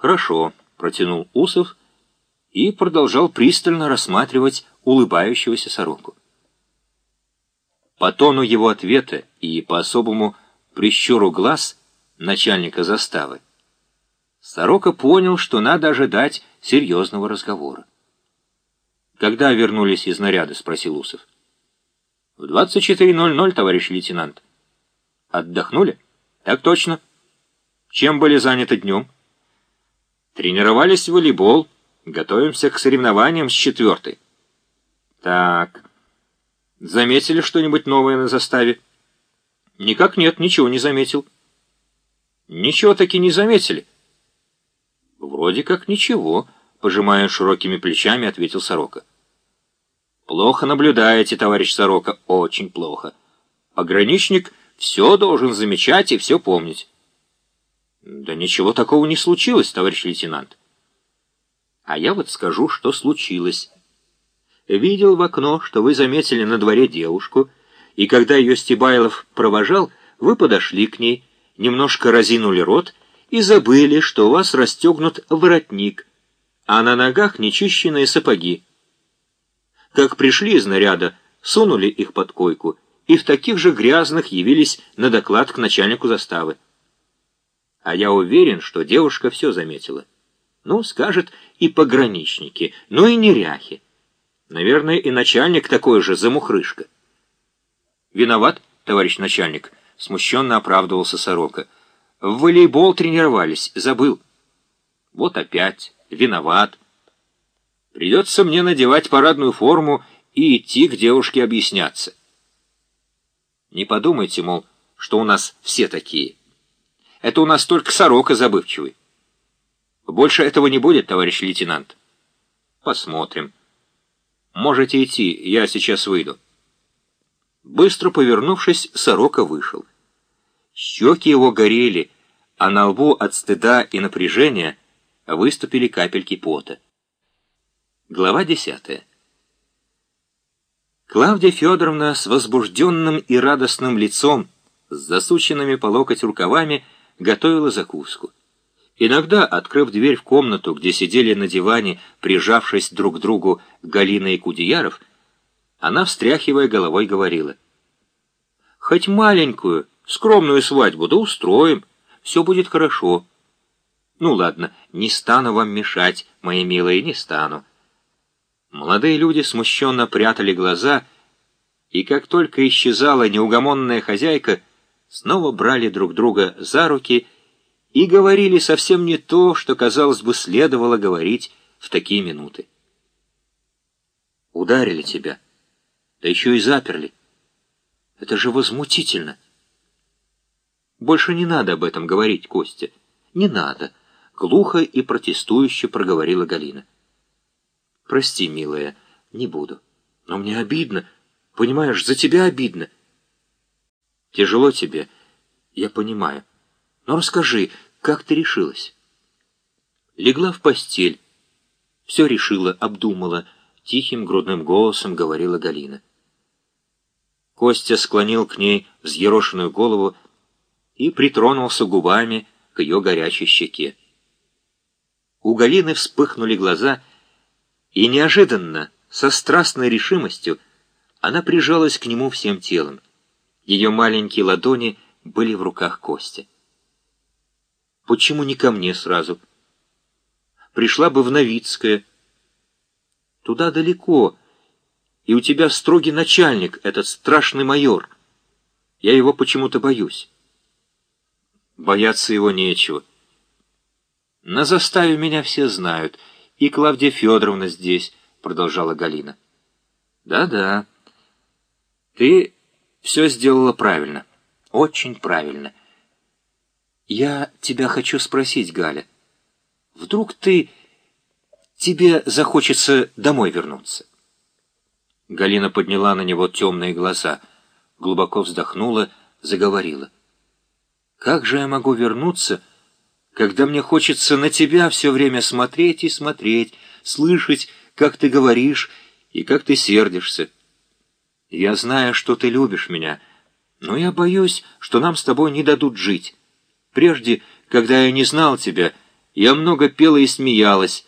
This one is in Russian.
«Хорошо», — протянул Усов и продолжал пристально рассматривать улыбающегося сороку. По тону его ответа и по особому прищуру глаз начальника заставы Сорока понял, что надо ожидать серьезного разговора. «Когда вернулись из наряда?» — спросил Усов. «В 24.00, товарищ лейтенант». «Отдохнули?» «Так точно». «Чем были заняты днем?» «Тренировались в волейбол. Готовимся к соревнованиям с четвертой». «Так. Заметили что-нибудь новое на заставе?» «Никак нет, ничего не заметил». «Ничего таки не заметили?» «Вроде как ничего», — пожимая широкими плечами, ответил Сорока. «Плохо наблюдаете, товарищ Сорока, очень плохо. Пограничник все должен замечать и все помнить». «Да ничего такого не случилось, товарищ лейтенант». «А я вот скажу, что случилось. Видел в окно, что вы заметили на дворе девушку, и когда ее Стебайлов провожал, вы подошли к ней, немножко разинули рот и забыли, что у вас расстегнут воротник, а на ногах нечищенные сапоги. Как пришли из наряда, сунули их под койку и в таких же грязных явились на доклад к начальнику заставы. А я уверен, что девушка все заметила. Ну, скажет, и пограничники, ну и неряхи. Наверное, и начальник такой же замухрышка. «Виноват, товарищ начальник», — смущенно оправдывался Сорока. «В волейбол тренировались, забыл». «Вот опять, виноват. Придется мне надевать парадную форму и идти к девушке объясняться». Не подумайте, мол, что у нас все такие. Это у нас только Сорока забывчивый. Больше этого не будет, товарищ лейтенант. Посмотрим. Можете идти, я сейчас выйду. Быстро повернувшись, Сорока вышел. Щеки его горели, а на лбу от стыда и напряжения выступили капельки пота. Глава десятая. Клавдия Федоровна с возбужденным и радостным лицом, с засученными по локоть рукавами, готовила закуску. Иногда, открыв дверь в комнату, где сидели на диване, прижавшись друг к другу Галина и Кудеяров, она, встряхивая головой, говорила. «Хоть маленькую, скромную свадьбу, да устроим. Все будет хорошо». «Ну ладно, не стану вам мешать, мои милые, не стану». Молодые люди смущенно прятали глаза, и как только исчезала неугомонная хозяйка, снова брали друг друга за руки и говорили совсем не то, что, казалось бы, следовало говорить в такие минуты. «Ударили тебя». Да еще и заперли. Это же возмутительно. Больше не надо об этом говорить, Костя. Не надо. Глухо и протестующе проговорила Галина. Прости, милая, не буду. Но мне обидно. Понимаешь, за тебя обидно. Тяжело тебе, я понимаю. Но расскажи, как ты решилась? Легла в постель. Все решила, обдумала. Тихим грудным голосом говорила Галина. Костя склонил к ней взъерошенную голову и притронулся губами к ее горячей щеке. У Галины вспыхнули глаза, и неожиданно, со страстной решимостью, она прижалась к нему всем телом. Ее маленькие ладони были в руках Кости. «Почему не ко мне сразу?» «Пришла бы в Новицкое». «Туда далеко», и у тебя строгий начальник, этот страшный майор. Я его почему-то боюсь. Бояться его нечего. На заставе меня все знают, и Клавдия Федоровна здесь, продолжала Галина. Да-да, ты все сделала правильно, очень правильно. Я тебя хочу спросить, Галя. Вдруг ты... тебе захочется домой вернуться? Галина подняла на него темные глаза, глубоко вздохнула, заговорила. «Как же я могу вернуться, когда мне хочется на тебя все время смотреть и смотреть, слышать, как ты говоришь и как ты сердишься? Я знаю, что ты любишь меня, но я боюсь, что нам с тобой не дадут жить. Прежде, когда я не знал тебя, Я много пела и смеялась,